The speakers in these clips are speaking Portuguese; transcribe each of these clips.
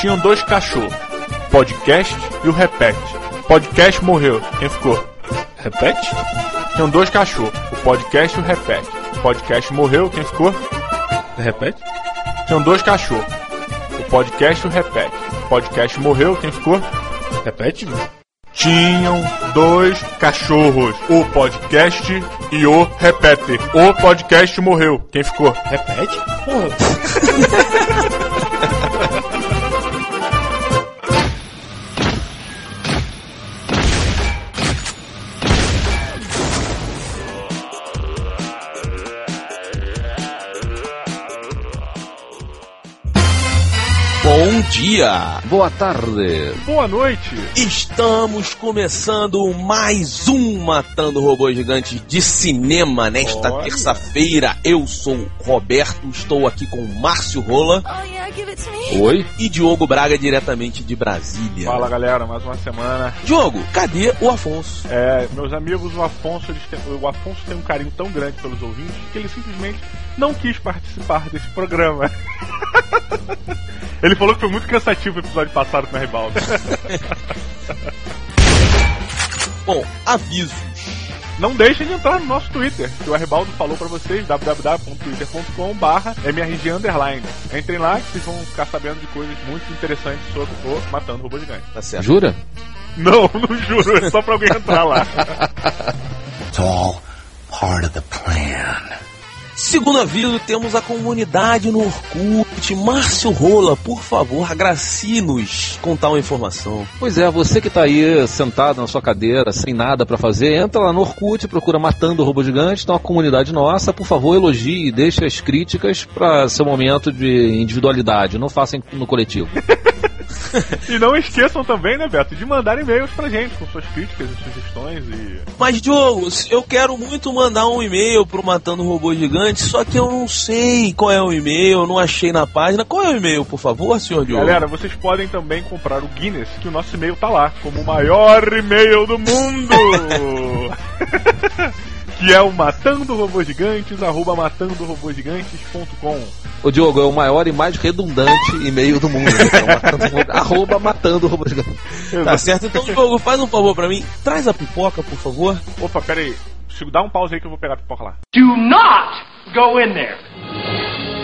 Tinham dois cachorros, podcast e o repete. Podcast morreu, quem ficou? Repete? Tinham dois cachorros, o podcast e o repete. Podcast morreu, quem ficou? Repete? Tinham dois cachorros, o podcast e o repete. Podcast morreu, quem ficou? Repete? Tinham dois cachorros, o podcast e o repete. O podcast morreu, quem ficou? Repete? Porra. dia! Boa tarde. Boa noite. Estamos começando mais um Matando Robôs Gigantes de cinema nesta terça-feira. Eu sou Roberto, estou aqui com Márcio Rola Oh yeah, give it to me. Oi? e Diogo Braga diretamente de Brasília. Fala galera, mais uma semana. Diogo, cadê o Afonso? É, meus amigos, o Afonso, eles têm- o Afonso tem um carinho tão grande pelos ouvintes que ele simplesmente não quis participar desse programa. ele falou que foi muito cansativo o episódio passado com a Ribalda. Bom, avisos. Não deixem de entrar no nosso Twitter, que o Arrebaldo falou pra vocês, www.twitter.com barra MRG Underline. Entrem lá que vocês vão ficar sabendo de coisas muito interessantes sobre o Matando Robô Gigante. Tá certo. Jura? Não, não juro, é só pra alguém entrar lá. It's all part of the plan. Segundo aviso, temos a comunidade no Orkut. Márcio Rola, por favor, agracie-nos com tal informação. Pois é, você que tá aí sentado na sua cadeira, sem nada pra fazer, entra lá no Orkut, procura Matando o Robô Gigante, tem uma comunidade nossa, por favor, elogie e deixe as críticas pra seu momento de individualidade, não façam no coletivo. E não esqueçam também, né, Beto, de mandar e-mails pra gente com suas críticas e sugestões e. Mas, Diogo, eu quero muito mandar um e-mail pro Matando Robô Gigante, só que eu não sei qual é o e-mail, eu não achei na página. Qual é o e-mail, por favor, senhor Diogo? Galera, vocês podem também comprar o Guinness, que o nosso e-mail tá lá, como o maior e-mail do mundo! que é o matandorobogigantes, arroba matandorobogigantes.com. O Diogo é o maior e mais redundante e-mail do mundo. né? Então, matando, arroba Matando o Robô Gigante. Tá certo? Então, Diogo, faz um favor pra mim. Traz a pipoca, por favor. Opa, pera aí. Dá um pause aí que eu vou pegar a pipoca lá. Do not go in there.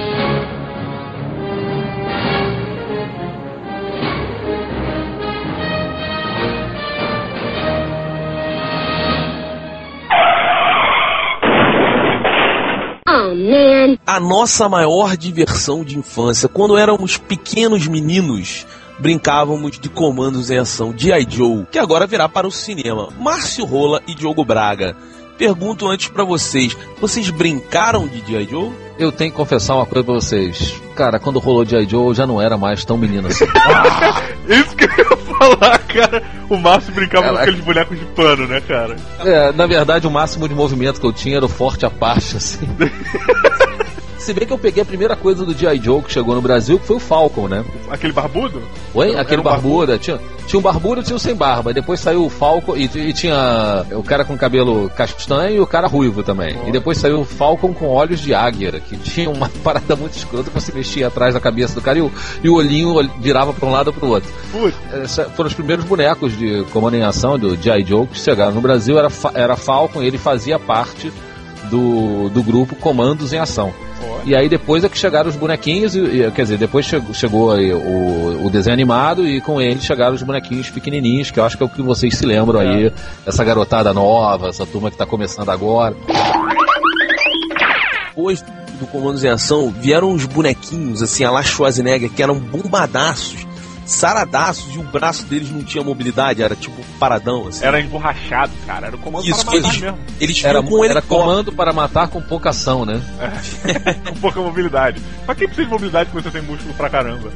A nossa maior diversão de infância, quando éramos pequenos meninos, brincávamos de comandos em ação G.I. Joe, que agora virá para o cinema. Márcio Rola e Diogo Braga. Pergunto antes pra vocês, vocês brincaram de G.I. Joe? Eu tenho que confessar uma coisa pra vocês. Cara, quando rolou G.I. Joe, eu já não era mais tão menino assim. Isso que eu ia falar, cara. O Márcio brincava com Caraca. aqueles bonecos de pano, né, cara? É, na verdade, o máximo de movimento que eu tinha era o forte à parte, assim. Se bem que eu peguei a primeira coisa do G.I. Joe que chegou no Brasil, que foi o Falcon, né? Aquele barbudo? Oi? Era- Aquele era um barbuda. Tinha, tinha um barbudo e tinha um sem barba. E depois saiu o Falcon e, e tinha o cara com cabelo castanho e o cara ruivo também. E depois saiu o Falcon com olhos de águia, que tinha uma parada muito escrota que você mexia atrás da cabeça do cara e o, e o olhinho virava pra um lado ou pro outro. Putz, Essa- foram os primeiros bonecos de comando em ação do G.I. Joe que chegaram no Brasil. Era, era Falcon e ele fazia parte do, do grupo Comandos em Ação. E aí depois é que chegaram os bonequinhos, e, quer dizer, depois chegou, chegou aí o, o desenho animado e com ele chegaram os bonequinhos pequenininhos, que eu acho que é o que vocês se lembram aí, essa garotada nova, essa turma que tá começando agora. Depois do Comandos em Ação, vieram uns bonequinhos, assim, a la Schwarzenegger, que eram bombadaços, saradaços, e o braço deles não tinha mobilidade, era tipo paradão, assim. Era emborrachado, cara. Era o comando Isso, para matar eles, mesmo. eles Era, com um era comando para matar com pouca ação, né? com pouca mobilidade. Pra quem precisa de mobilidade quando você tem músculo pra caramba?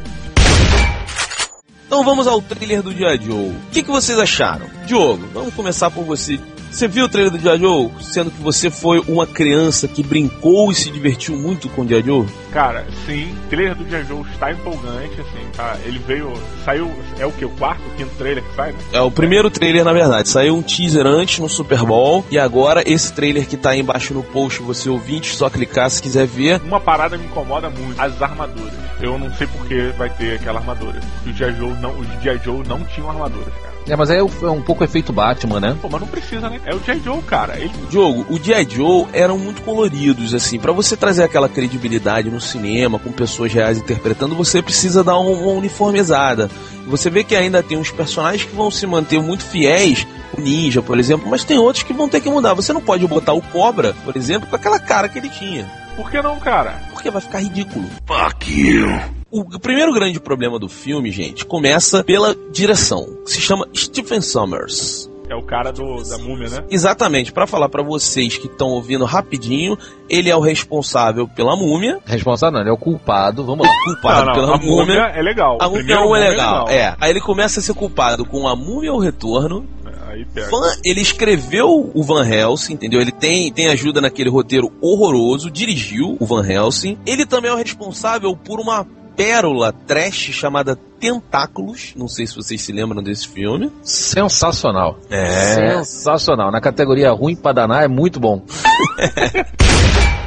Então vamos ao trailer do G.I. Joe. O que, que vocês acharam? Diogo, vamos começar por você. Você viu o trailer do G.I. Joe? Sendo que você foi uma criança que brincou e se divertiu muito com o G.I. Joe? Cara, sim, o trailer do G.I. Joe está empolgante, assim, tá? Ele veio, saiu, é o que, o quarto, o quinto trailer que sai, né? É o primeiro trailer, na verdade. Saiu um teaser antes no Super Bowl. E agora esse trailer que tá aí embaixo no post, você ouvinte, só clicar se quiser ver. Uma parada me incomoda muito, as armaduras. Eu não sei por que vai ter aquela armadura. O G.I. Joe não, os G.I. Joe não tinham armaduras, cara. É, mas é, é um pouco efeito Batman, né? Pô, mas não precisa, né? É o G.I. Joe, cara. Ele Diogo, o G.I. Joe eram muito coloridos, assim. Pra você trazer aquela credibilidade no cinema, com pessoas reais interpretando, você precisa dar um- uma uniformizada. Você vê que ainda tem uns personagens que vão se manter muito fiéis, o Ninja, por exemplo, mas tem outros que vão ter que mudar. Você não pode botar o Cobra, por exemplo, com aquela cara que ele tinha. Por que não, cara? Porque vai ficar ridículo. Fuck you. O primeiro grande problema do filme, gente, começa pela direção. Se chama Stephen Sommers. É o cara do, da múmia, né? Exatamente, pra falar pra vocês que estão ouvindo rapidinho, ele é o responsável pela múmia, Responsável não, ele é o culpado, vamos lá. culpado não, não, pela a múmia é legal. A O múmia é múmia legal. É, aí ele começa a ser culpado com a múmia ao retorno. Aí pega. Van, ele escreveu o Van Helsing, entendeu? Ele tem, tem ajuda naquele roteiro horroroso, dirigiu o Van Helsing. Ele também é o responsável por uma pérola trash chamada Tentáculos. Não sei se vocês se lembram desse filme. Sensacional. É. Sensacional. Na categoria ruim pra danar é muito bom.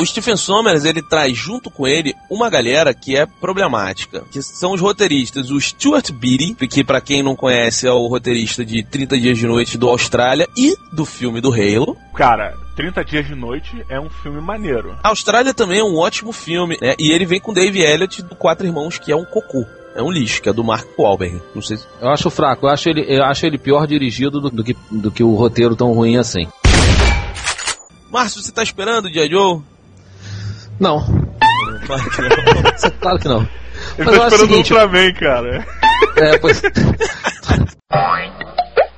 O Stephen Sommers, ele traz junto com ele uma galera que é problemática, que são os roteiristas, o Stuart Beatty, que pra quem não conhece é o roteirista de 30 Dias de Noite do Austrália e do filme do Halo. Cara, 30 Dias de Noite é um filme maneiro. A Austrália também é um ótimo filme, né? E ele vem com Dave Elliott do Quatro Irmãos, que é um cocô. É um lixo, que é do Mark Wahlberg. Não sei se... Eu acho fraco, eu acho ele, eu acho ele pior dirigido do, do que, do que o roteiro tão ruim assim. Márcio, você tá esperando o G.I. Joe? Não, Claro que não. claro que não. Ele Mas tá eu acho o esperando seguinte, Ultraman, cara. É, pois...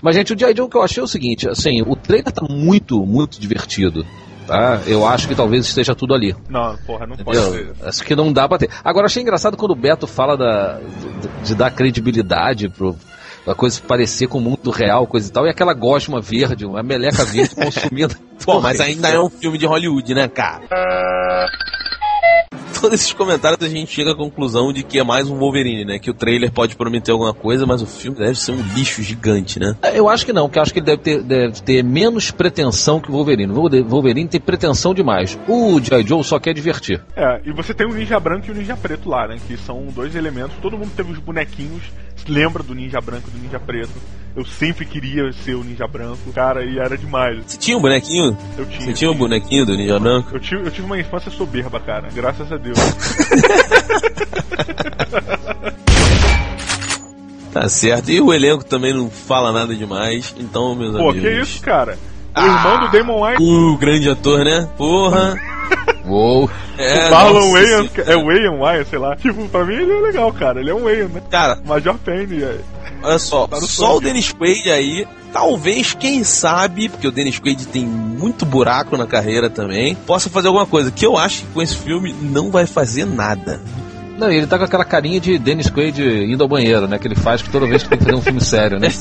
Mas, gente, o G.I. Joe que eu achei é o seguinte, assim, o trailer tá muito, muito divertido, tá? Eu acho que talvez esteja tudo ali. Não, porra, não pode Entendeu? ser. Acho que não dá pra ter. Agora, achei engraçado quando o Beto fala da, de, de dar credibilidade pro, a coisa parecer com o mundo real, coisa e tal, e aquela gosma verde, uma meleca verde consumindo. Pô, mas ainda é um filme de Hollywood, né, cara? Todos esses comentários a gente chega à conclusão de que é mais um Wolverine, né? Que o trailer pode prometer alguma coisa, mas o filme deve ser um lixo gigante, né? Eu acho que não, porque eu acho que ele deve ter, deve ter menos pretensão que o Wolverine. O Wolverine tem pretensão demais. O G.I. Joe só quer divertir. É, e você tem o Ninja Branco e o Ninja Preto lá, né? Que são dois elementos. Todo mundo teve os bonequinhos. Lembra do Ninja Branco e do Ninja Preto. Eu sempre queria ser o Ninja Branco, cara, e era demais. Você tinha um bonequinho? Eu tinha. Você tinha um bonequinho do Ninja Branco? Eu tive, eu tive uma infância soberba, cara. Graças a Deus. Tá certo. E o elenco também não fala nada demais. Então, meus Pô, amigos. que isso, cara? O irmão do Damon Wayne, O grande ator, né? Porra. Uou! É, Marlon nossa, Wayans, é Wayne Wayne, sei lá. Tipo, pra mim ele é legal, cara. Ele é um Wayne, né? Cara, Major Payne. é. olha só. Tá Só o Dennis Quaid aí. Talvez, quem sabe, porque o Dennis Quaid tem muito buraco na carreira também, possa fazer alguma coisa. Que eu acho que com esse filme não vai fazer nada. Não, ele tá com aquela carinha de Dennis Quaid indo ao banheiro, né? Que ele faz que toda vez que tem que fazer um filme sério, né?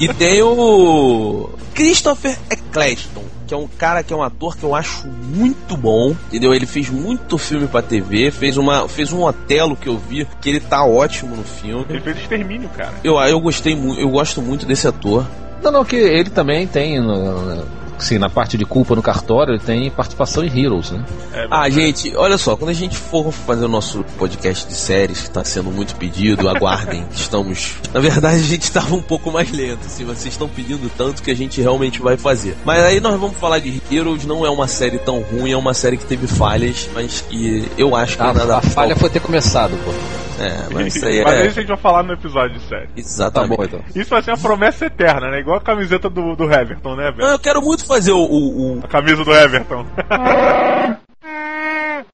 E tem o Christopher Eccleston, que é um cara que é um ator que eu acho muito bom, entendeu? Ele fez muito filme pra TV, fez uma fez um Otelo que eu vi, que ele tá ótimo no filme. Ele fez extermínio, cara. Eu, eu gostei muito, eu gosto muito desse ator. Não, não, que ele também tem, no- sim, na parte de culpa no cartório, ele tem participação em Heroes, né? É, Ah, gente, olha só, quando a gente for fazer o nosso podcast de séries, que tá sendo muito pedido, aguardem, estamos. Na verdade, a gente tava um pouco mais lento, assim, vocês estão pedindo tanto que a gente realmente vai fazer. Mas aí nós vamos falar de Heroes, não é uma série tão ruim, é uma série que teve falhas, mas que eu acho que A, nada a falha foi ter começado, pô. É, mas isso aí Mas é. isso a gente vai falar no episódio de série. Tá Exatamente. bom, então. Isso vai ser uma promessa eterna, né? Igual a camiseta do, do Everton, né, velho? eu quero muito fazer o- o, o, A camisa do Everton.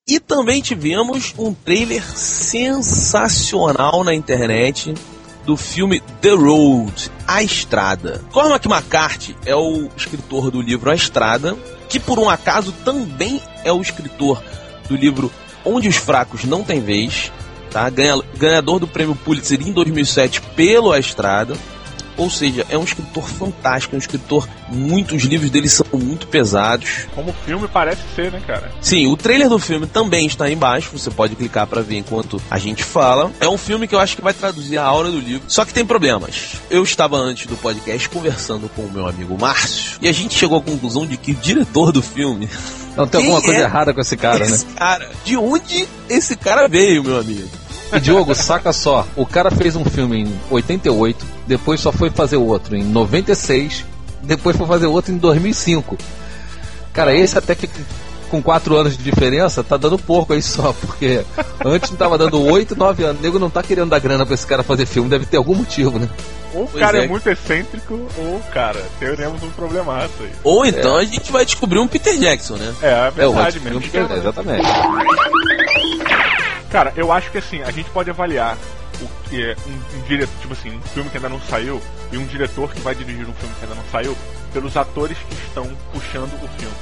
E também tivemos um trailer sensacional na internet do filme The Road, A Estrada. Cormac McCarthy é o escritor do livro A Estrada, que por um acaso também é o escritor do livro Onde os Fracos Não Têm Vez, tá? Ganha- ganhador do prêmio Pulitzer em 2007 pelo A Estrada. Ou seja, é um escritor fantástico, é um escritor muito. Os livros dele são muito pesados. Como o filme parece ser, né, cara? Sim, o trailer do filme também está aí embaixo, você pode clicar para ver enquanto a gente fala. É um filme que eu acho que vai traduzir a aura do livro. Só que tem problemas. Eu estava antes do podcast conversando com o meu amigo Márcio e a gente chegou à conclusão de que o diretor do filme Não tem Quem alguma coisa é errada com esse cara, né? esse cara, de onde esse cara veio, meu amigo? E Diogo, saca só, o cara fez um filme em 88, depois só foi fazer outro em 96, depois foi fazer outro em 2005. Cara, esse até que com 4 anos de diferença tá dando pouco aí só, porque antes não tava dando 8, 9 anos. O nego não tá querendo dar grana pra esse cara fazer filme, deve ter algum motivo, né? Ou o Pois cara é. é. muito excêntrico, ou, cara, teremos um problemaço aí. Ou então a gente vai descobrir um Peter Jackson, né? É, é É o verdade outro mesmo. filme que- exatamente. Cara, eu acho que assim, a gente pode avaliar o que é um, um diretor, tipo assim, um filme que ainda não saiu e um diretor que vai dirigir um filme que ainda não saiu pelos atores que estão puxando o filme.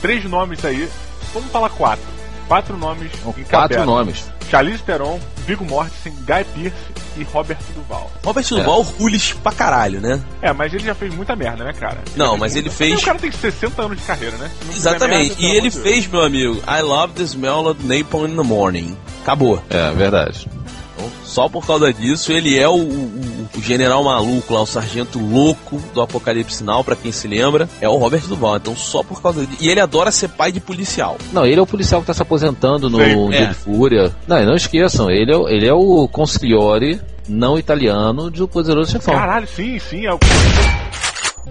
Três nomes aí, vamos falar quatro. Quatro nomes São em quatro cabeça. nomes. Charlize Theron, Viggo Mortensen, Guy Pearce e Robert Duval. Robert Duval rules pra caralho, né? É, mas ele já fez muita merda, né, cara? Não, mas ele muita- fez- O cara tem 60 anos de carreira, né? Exatamente. merda, e ele fez, meu amigo, I love the smell of napalm in the morning. Acabou. É, verdade. Então, só por causa disso, ele é o, o- o general maluco lá, o sargento louco do Apocalipse Sinal, pra quem se lembra, é o Robert Duval. Então, só por causa disso. E ele adora ser pai de policial. Não, ele é o policial que tá se aposentando no Sim, Dia é. de Fúria. Não, e não esqueçam, ele é, o- ele é o consigliore não italiano de O Poderoso Chefão. Caralho, sim, sim. É o...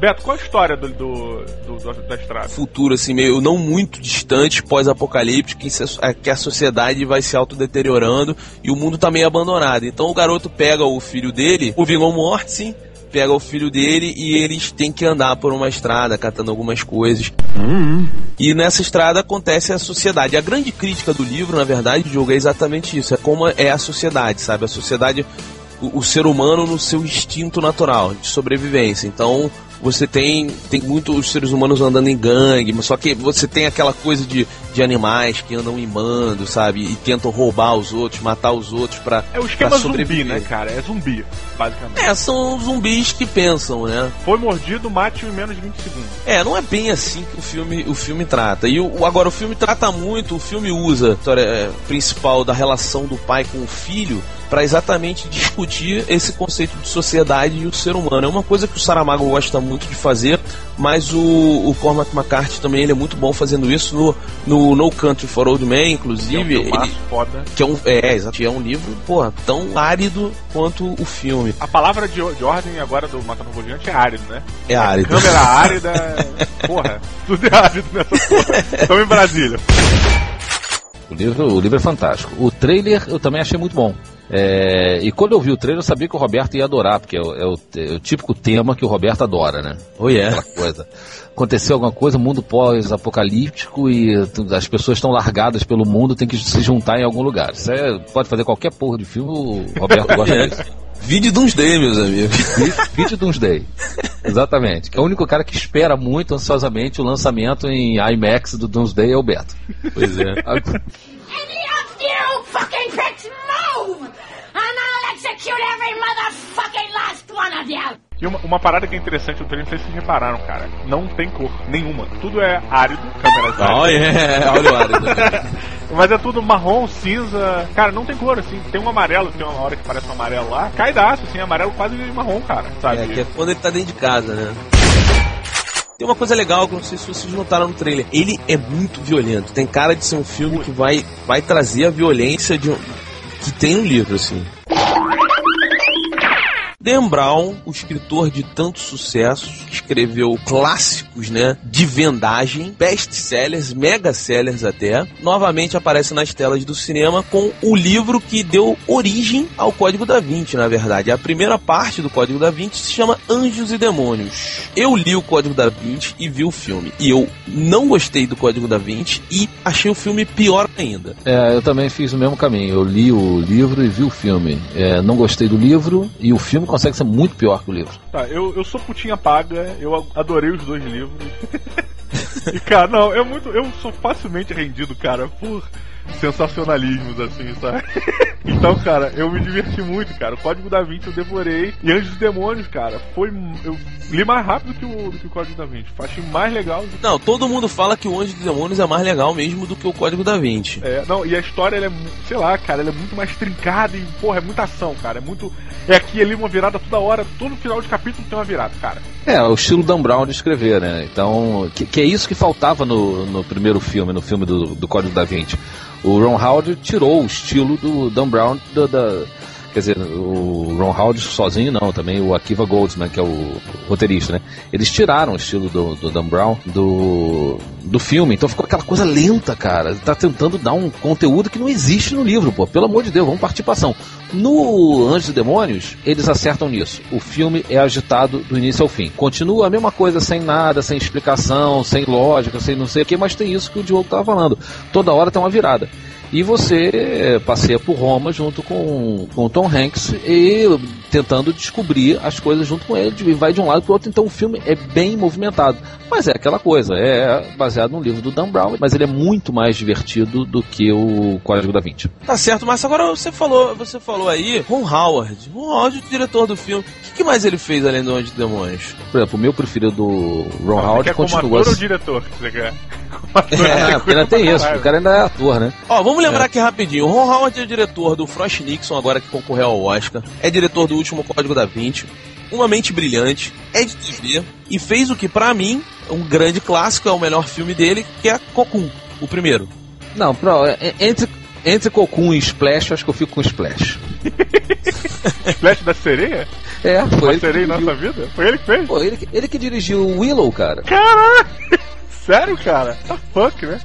Beto, qual a história do, do, do- da estrada? Futuro, assim, meio não muito distante, pós-apocalíptico, é, que a sociedade vai se autodeteriorando e o mundo tá meio abandonado. Então o garoto pega o filho dele, o Viggo Mortensen, pega o filho dele e eles têm que andar por uma estrada, catando algumas coisas. E nessa estrada acontece a sociedade. A grande crítica do livro, na verdade, Diogo, é exatamente isso. É como é a sociedade, sabe? A sociedade, o, o ser humano no seu instinto natural de sobrevivência. Então, você tem, tem muitos seres humanos andando em gangue, mas só que você tem aquela coisa de, de animais que andam imando, sabe? E tentam roubar os outros, matar os outros pra, É o esquema zumbi, né, cara? É zumbi, basicamente. É, são zumbis que pensam, né? Foi mordido, mate em menos de 20 segundos. É, não é bem assim que o filme, o filme trata. E o, o- agora o filme trata muito, o filme usa a história é, principal da relação do pai com o filho para exatamente discutir esse conceito de sociedade e o ser humano. É uma coisa que o Saramago gosta muito de fazer, mas o, o Cormac McCarthy também ele é muito bom fazendo isso no, no No Country for Old Men, É um inclusive. filmaço ele- foda. que é um, é, exato, é um livro, porra, tão árido quanto o filme. A palavra de, de ordem agora do Matando Robô Gigante é árido, né? É árido. Câmera árida, porra, tudo é árido nessa porra. Estamos em Brasília. O livro, o livro é fantástico. O trailer eu também achei muito bom. É, e quando eu vi o trailer, eu sabia que o Roberto ia adorar, porque é o, é o- é o típico tema que o Roberto adora, né? Oh, yeah. Aquela coisa. Aconteceu alguma coisa, mundo pós-apocalíptico e as pessoas estão largadas pelo mundo, tem que se juntar em algum lugar. Isso é, pode fazer qualquer porra de filme, o Roberto gosta disso. Vídeo Doomsday, meus amigos. Vídeo Doomsday. Exatamente. Que é o único cara que espera muito ansiosamente o lançamento em IMAX do Doomsday é o Beto. Pois é. Any Every motherfucking last one of you! E uma, uma parada que é interessante no trailer, não sei se vocês repararam, cara. Não tem cor nenhuma. Tudo é árido, câmeras Oh, áridas. yeah. Olha o árido. Mas é tudo marrom, cinza. Cara, não tem cor, assim. Tem um amarelo, tem uma hora que parece um amarelo lá. Caidaço, assim, amarelo quase marrom, cara. Sabe? É, que é quando ele tá dentro de casa, né? Tem uma coisa legal que eu não sei se vocês notaram no trailer. Ele é muito violento. Tem cara de ser um filme que vai, vai trazer a violência de um, que tem no livro, assim. Dan Brown, o escritor de tantos sucessos, que escreveu clássicos, né, de vendagem, best-sellers, mega-sellers até, novamente aparece nas telas do cinema com o livro que deu origem ao Código da Vinci, na verdade. A primeira parte do Código da Vinci se chama Anjos e Demônios. Eu li o Código da Vinci e vi o filme. E eu não gostei do Código da Vinci e achei o filme pior ainda. É, eu também fiz o mesmo caminho. Eu li o livro e vi o filme. É, não gostei do livro e o filme consegue ser muito pior que o livro. Tá, eu, eu sou putinha paga, eu adorei os dois livros. e, cara, não, é muito. Eu sou facilmente rendido, cara, por sensacionalismos, assim, sabe? então, cara, eu me diverti muito, cara. O Código da Vinci eu devorei. E Anjos e Demônios, cara, foi. Eu li mais rápido que o, do que o Código da Vinci. Achei mais legal. que- Não, todo mundo fala que o Anjo dos Demônios é mais legal mesmo do que o Código da Vinci. É, não, e a história, ela é, sei lá, cara, ela é muito mais trincada e, porra, é muita ação, cara. É muito. É aqui e ali uma virada toda hora, todo final de capítulo tem uma virada, cara. É, o estilo Dan Brown de escrever, né? Então, que, que é isso que faltava no, no primeiro filme, no filme do, do Código da Vinci. O Ron Howard tirou o estilo do Dan Brown da, da- Quer dizer, o Ron Howard sozinho não, também o Akiva Goldsman, que é o roteirista, né? Eles tiraram o estilo do, do Dan Brown do, do filme, então ficou aquela coisa lenta, cara. Tá tentando dar um conteúdo que não existe no livro, pô. Pelo amor de Deus, vamos partir pra ação. No Anjos e Demônios, eles acertam nisso. O filme é agitado do início ao fim. Continua a mesma coisa, sem nada, sem explicação, sem lógica, sem não sei o que, mas tem isso que o Diogo tava falando. Toda hora tem uma virada. E você eh, passeia por Roma junto com, com o Tom Hanks e tentando descobrir as coisas junto com ele, e vai de um lado para o outro. Então o filme é bem movimentado. Mas é aquela coisa, é baseado no livro do Dan Brown, mas ele é muito mais divertido do que o Código da Vinci. Tá certo, mas agora você falou, você falou aí, Ron Howard. Ron Howard, o diretor do filme. O que, que mais ele fez além do dos Demônios? Por exemplo, o meu preferido do Ron Você Howard como continua. ator ou diretor? que É, porque ainda tem isso, o cara ainda é ator, né? Ó, vamos lembrar aqui rapidinho. O Ron Howard é o diretor do Frost Nixon, agora que concorreu ao Oscar. É diretor do último Código da Vinci. Uma mente brilhante. É de TV. E fez o que, pra mim, é um grande clássico, é o melhor filme dele, que é Cocoon, o primeiro. Não, pro, é- entre, entre Cocoon e Splash, eu acho que eu fico com Splash. Flash da sereia? É, foi Uma ele que sereia em nossa vida? Foi ele que fez? Pô, ele, ele que dirigiu o Willow, cara. Caralho! Sério, cara? Tá fuck, né?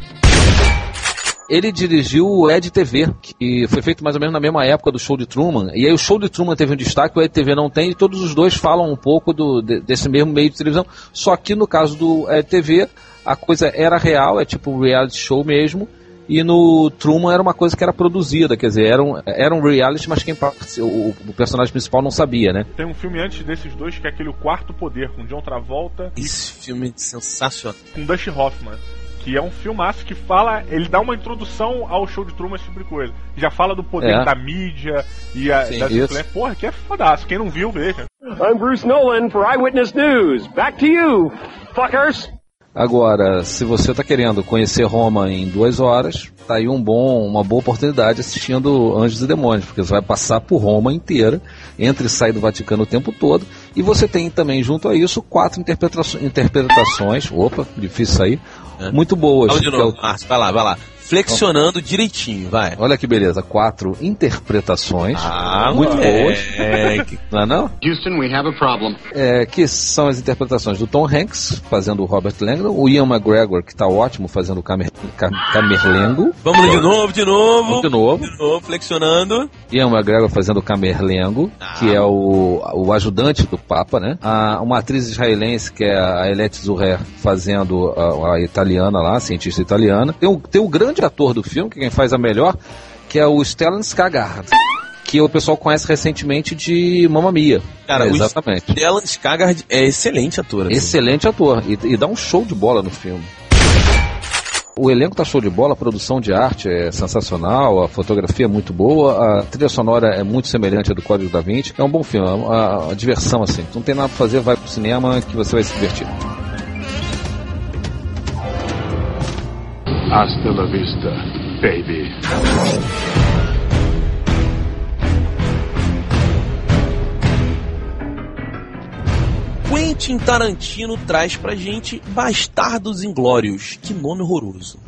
Ele dirigiu o Ed TV, que foi feito mais ou menos na mesma época do show de Truman. E aí o show de Truman teve um destaque, o Ed TV não tem, e todos os dois falam um pouco do, de- desse mesmo meio de televisão. Só que no caso do Ed TV, a coisa era real, é tipo um reality show mesmo. E no Truman era uma coisa que era produzida, quer dizer, era um, era um reality, mas quem o, o personagem principal não sabia, né? Tem um filme antes desses dois que é aquele O Quarto Poder, com John Travolta Esse filme é sensacional. com Dustin Hoffman. Que é um filmaço que fala. Ele dá uma introdução ao show de Truman, esse tipo de coisa. Já fala do poder É. da mídia e a, Sim, das isso. influências. Porra, que é fodaço. Quem não viu, veja. I'm Bruce Nolan for Eyewitness News. Back to you, fuckers. Agora, se você está querendo conhecer Roma em duas horas, tá aí um bom, uma boa oportunidade assistindo Anjos e Demônios, porque você vai passar por Roma inteira, entra e sai do Vaticano o tempo todo, e você tem também junto a isso quatro interpretações, interpretações opa, difícil sair, É. muito boas. Fala de que é o- novo, Márcio, vai lá, vai lá. Flexionando direitinho, vai. olha que beleza, quatro interpretações Ah, muito boas, É, que- não é não? Houston, we have a problem. É, que são as interpretações do Tom Hanks fazendo o Robert Langdon, o Ian McGregor que tá ótimo fazendo o Camer, Cam, Camerlengo, Vamos de novo, de novo. de novo. De novo, flexionando. Ian McGregor fazendo o Camerlengo, Ah. que é o, o ajudante do Papa, né? A, uma atriz israelense, que é a Elette Zurer, fazendo a, a italiana lá, a cientista italiana. Tem o, tem o grande ator do filme, que quem faz a melhor, que é o Stellan Skarsgård, que o pessoal conhece recentemente de Mamma Mia. Cara, É, exatamente. Stellan Skarsgård é excelente ator. assim. Excelente ator e, e dá um show de bola no filme. O elenco tá show de bola, a produção de arte é sensacional, a fotografia é muito boa, a trilha sonora é muito semelhante à do Código da Vinci. É um bom filme, é uma, uma diversão assim. Não tem nada pra fazer, vai pro cinema que você vai se divertir. Hasta la vista, baby. Quentin Tarantino traz pra gente Bastardos Inglórios. Que nome horroroso.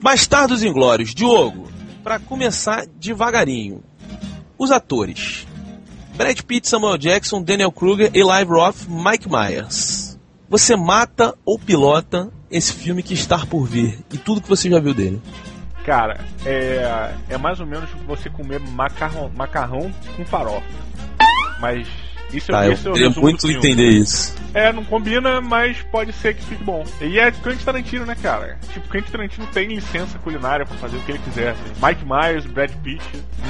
Bastardos Inglórios. Diogo, pra começar devagarinho. Os atores. Brad Pitt, Samuel Jackson, Daniel Kruger, Eli Roth, Mike Myers. Você mata ou pilota esse filme que está por vir e tudo que você já viu dele. Cara, é, é mais ou menos você comer macarrão, macarrão com farofa. Mas isso Tá, é eu é queria muito entender isso. É, não combina, mas pode ser que fique bom. E é Quentin Tarantino, né, cara? Tipo, Quentin Tarantino tem licença culinária pra fazer o que ele quiser. assim. Mike Myers, Brad Pitt.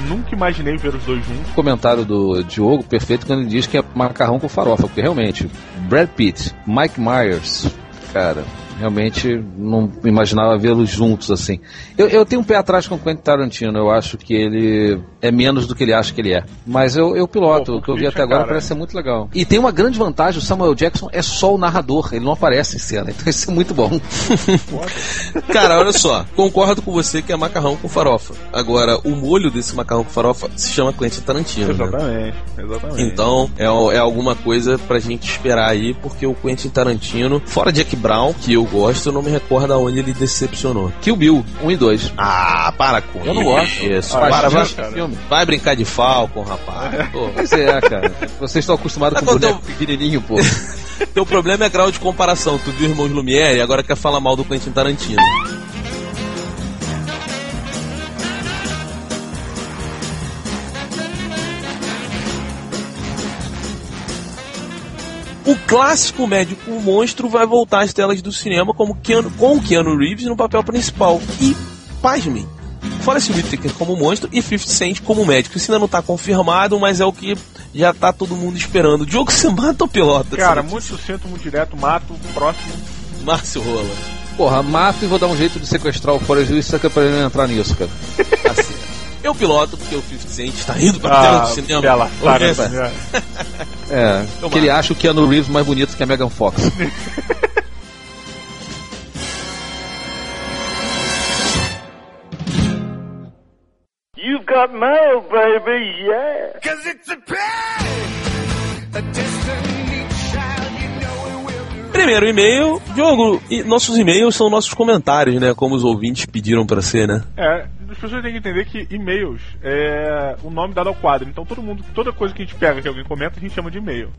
Nunca imaginei ver os dois juntos. Comentário do Diogo perfeito quando ele diz que é macarrão com farofa, porque realmente, Brad Pitt, Mike Myers, cara, Realmente não imaginava vê-los juntos assim. Eu, eu tenho um pé atrás com o Quentin Tarantino. Eu acho que ele é menos do que ele acha que ele é. Mas eu, eu piloto. Pô, o que eu vi Christian, até agora cara, parece ser muito legal. E tem uma grande vantagem: o Samuel Jackson é só o narrador. Ele não aparece em cena. Então isso é muito bom. Cara, olha só, concordo com você que é macarrão com farofa. Agora, o molho desse macarrão com farofa se chama Quentin Tarantino. né? Exatamente, exatamente. Então, é, é alguma coisa pra gente esperar aí, porque o Quentin Tarantino, fora Jack Brown, que eu gosto, eu não me recordo aonde ele decepcionou. Kill Bill 1 e 2. Ah, para com Eu não gosto. Isso, Ah, para, vai, filme. vai brincar de Falcon, rapaz. Pô, Pois é, cara. Vocês estão acostumados com boneco pequenininho, pô. teu problema é grau de comparação. Tu viu Irmãos Lumière e agora quer falar mal do Quentin Tarantino. Clássico médico monstro vai voltar às telas do cinema como Keanu, com o Keanu Reeves no papel principal. E, pasmem, Forrest Whitaker como monstro e 50 Cent como médico. Isso ainda não tá confirmado, mas é o que já tá todo mundo esperando. Diogo, você mata ou pilota? Cara, essa muito sucinto, muito direto, mato, próximo. Márcio Rola. Porra, mato e vou dar um jeito de sequestrar o Forrest Whitaker pra ele não entrar nisso, cara. Certo. Eu piloto porque o 50 Cent está indo pra Ah, tela do cinema. bela né? É, que ele acha o Keanu Reeves mais bonito que a Megan Fox. You've got mail, baby, yeah. Primeiro e-mail, Diogo, e nossos e-mails são nossos comentários, né? Como os ouvintes pediram pra ser, né? É, as pessoas têm que entender que e-mails é o nome dado ao quadro. Então todo mundo, toda coisa que a gente pega que alguém comenta, a gente chama de e-mail.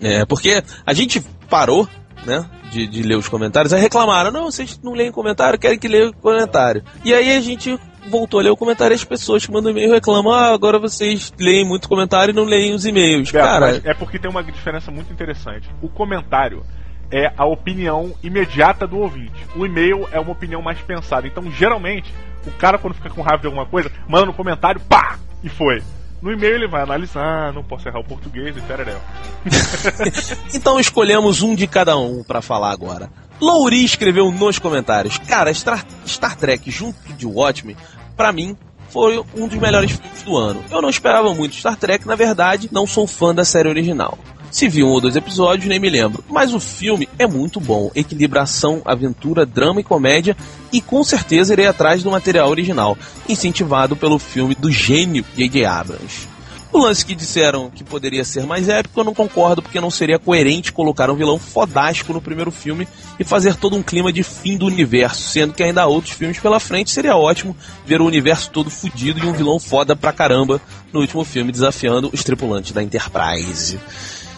É, porque a gente parou, né, de, de ler os comentários, aí reclamaram, não, vocês não leem comentário, querem que leia o comentário. E aí a gente voltou a ler o comentário e as pessoas que mandam e-mail reclamam, ah, agora vocês leem muito comentário e não leem os e-mails. Beto, Cara, é porque tem uma diferença muito interessante. O comentário é a opinião imediata do ouvinte. O e-mail é uma opinião mais pensada. Então, geralmente, o cara quando fica com raiva de alguma coisa, manda no comentário, pá! E foi. No e-mail ele vai analisar, não posso errar o português e tereréu. Então escolhemos um de cada um pra falar agora. Louri escreveu nos comentários: Cara, Star, Star Trek junto de Watchmen, pra mim, foi um dos melhores filmes do ano. Eu não esperava muito Star Trek, na verdade, não sou fã da série original. Se vi um ou dois episódios, nem me lembro. Mas o filme é muito bom. Equilibra ação, aventura, drama e comédia. E com certeza irei atrás do material original, incentivado pelo filme do gênio J.J. Abrams. O lance que disseram que poderia ser mais épico, eu não concordo, porque não seria coerente colocar um vilão fodástico no primeiro filme e fazer todo um clima de fim do universo, sendo que ainda há outros filmes pela frente. Seria ótimo ver o universo todo fudido e um vilão foda pra caramba no último filme, desafiando os tripulantes da Enterprise.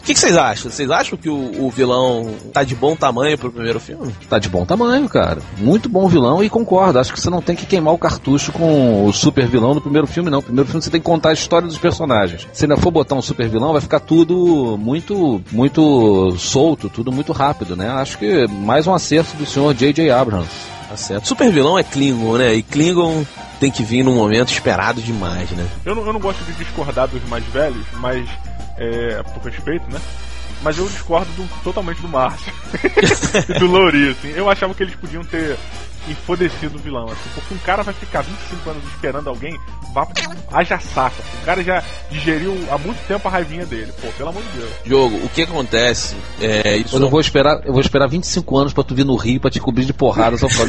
O que, que vocês acham? Vocês acham que o, o vilão tá de bom tamanho pro primeiro filme? Tá de bom tamanho, cara. Muito bom vilão e concordo. Acho que você não tem que queimar o cartucho com o super vilão no primeiro filme, não. No primeiro filme você tem que contar a história dos personagens. Se ainda for botar um super vilão, vai ficar tudo muito, muito solto, tudo muito rápido, né? Acho que mais um acerto do senhor J.J. Abrams. Tá certo. Super vilão é Klingon, né? E Klingon tem que vir num momento esperado demais, né? Eu não, eu não gosto de discordar dos mais velhos, mas. É, por respeito, né? Mas eu discordo do- totalmente do Márcio e do Louri, assim. Eu achava que eles podiam ter enfodecido o vilão, assim, porque um cara vai ficar 25 anos esperando alguém, vá haja saco. assim. O cara já digeriu há muito tempo a raivinha dele. Pô, pelo amor de Deus. Jogo, o que acontece é isso. Eu não vou esperar, eu vou esperar 25 anos pra tu vir no Rio pra te cobrir de porrada só por.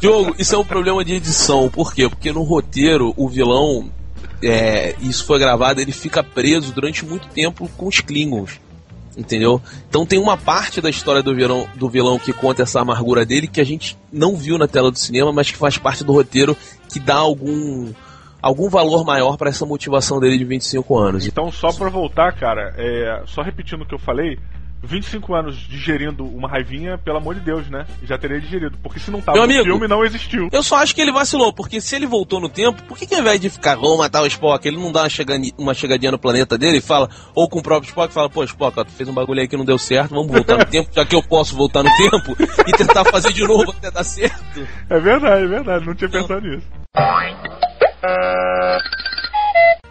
Jogo, isso é um problema de edição. Por quê? Porque no roteiro, o vilão, é, isso foi gravado, ele fica preso durante muito tempo com os Klingons. Entendeu? Então tem uma parte da história do vilão, do vilão que conta essa amargura dele que a gente não viu na tela do cinema, mas que faz parte do roteiro que dá algum algum valor maior pra essa motivação dele de 25 anos. Então, só pra voltar, cara, é, só repetindo o que eu falei, 25 anos digerindo uma raivinha, pelo amor de Deus, né? Já teria digerido. Porque se não tava Meu no amigo, filme, não existiu. Eu só acho que ele vacilou, porque se ele voltou no tempo, por que, que ao invés de ficar, vamos matar o Spock, ele não dá uma, chegani- uma chegadinha no planeta dele e fala, ou com o próprio Spock, fala, pô, Spock, ó, tu fez um bagulho aí que não deu certo, vamos voltar no tempo, já que eu posso voltar no tempo e tentar fazer de novo até dar certo. É verdade, é verdade. Não tinha pensado nisso.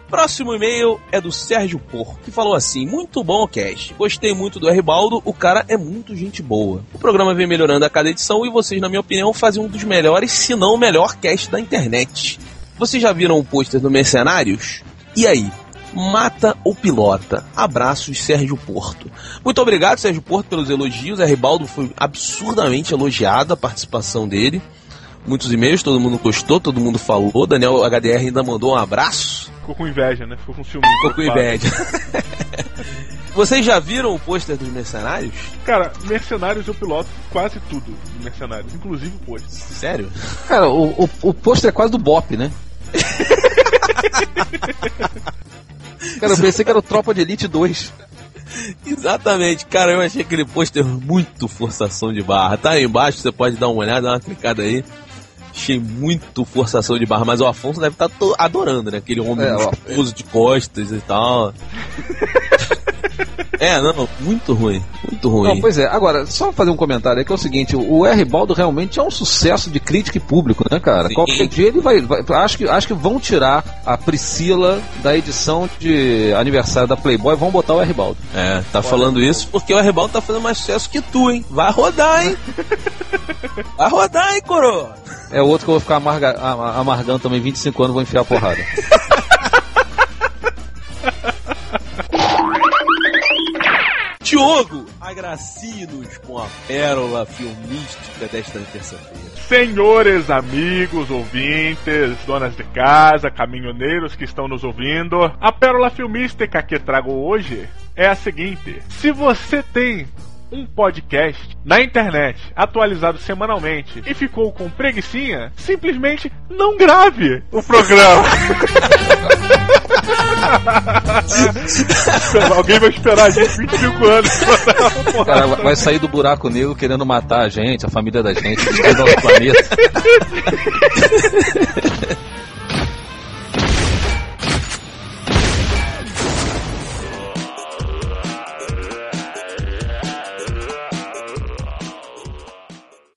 Próximo e-mail é do Sérgio Porco, que falou assim: Muito bom o cast. Gostei muito do Ribaldo, o cara é muito gente boa. O programa vem melhorando a cada edição e vocês, na minha opinião, fazem um dos melhores, se não o melhor cast da internet. Vocês já viram o pôster do Mercenários? E aí? Mata ou pilota? Abraços, Sérgio Porto. Muito obrigado, Sérgio Porto, pelos elogios. A Ribaldo foi absurdamente elogiada a participação dele. Muitos e-mails, todo mundo gostou, todo mundo falou. Daniel HDR ainda mandou um abraço. Ficou com inveja, né? Ficou com ciúme. Ficou com inveja. Vocês já viram o pôster dos Mercenários? Cara, Mercenários eu piloto quase tudo de Mercenários, inclusive o pôster. Sério? Cara, o, o, o pôster é quase do Bop, né? Cara, eu pensei que era o Tropa de Elite 2. Exatamente, cara, eu achei aquele pôster muito forçação de barra. Tá aí embaixo, você pode dar uma olhada, dar uma clicada aí. Achei muito forçação de barra, mas o Afonso deve estar tá adorando, né? Aquele homem É, musculoso de costas e tal. é, não, muito ruim, muito ruim. Não, pois é. Agora, só fazer um comentário aí que é o seguinte: o R. Baldo realmente é um sucesso de crítica e público, né, cara? Sim. Qualquer dia ele vai. vai- acho, que, acho que vão tirar a Priscila da edição de aniversário da Playboy e vão botar o R. Baldo. É, tá falando isso porque o Arrebaldo tá fazendo mais sucesso que tu, hein? Vai rodar, hein? Vai rodar, hein, coroa? É outro que eu vou ficar amarga- amargando também 25 anos, vou enfiar a porrada. Diogo, agracie-nos com a pérola filmística desta terça-feira. Senhores, amigos, ouvintes, donas de casa, caminhoneiros que estão nos ouvindo, a pérola filmística que trago hoje é a seguinte: se você tem um podcast na internet atualizado semanalmente e ficou com preguiçinha, simplesmente não grave o programa. Alguém vai esperar a gente 25 anos pra dar uma O porrada. cara vai sair do buraco negro querendo matar a gente, a família da gente, destruir nosso planeta.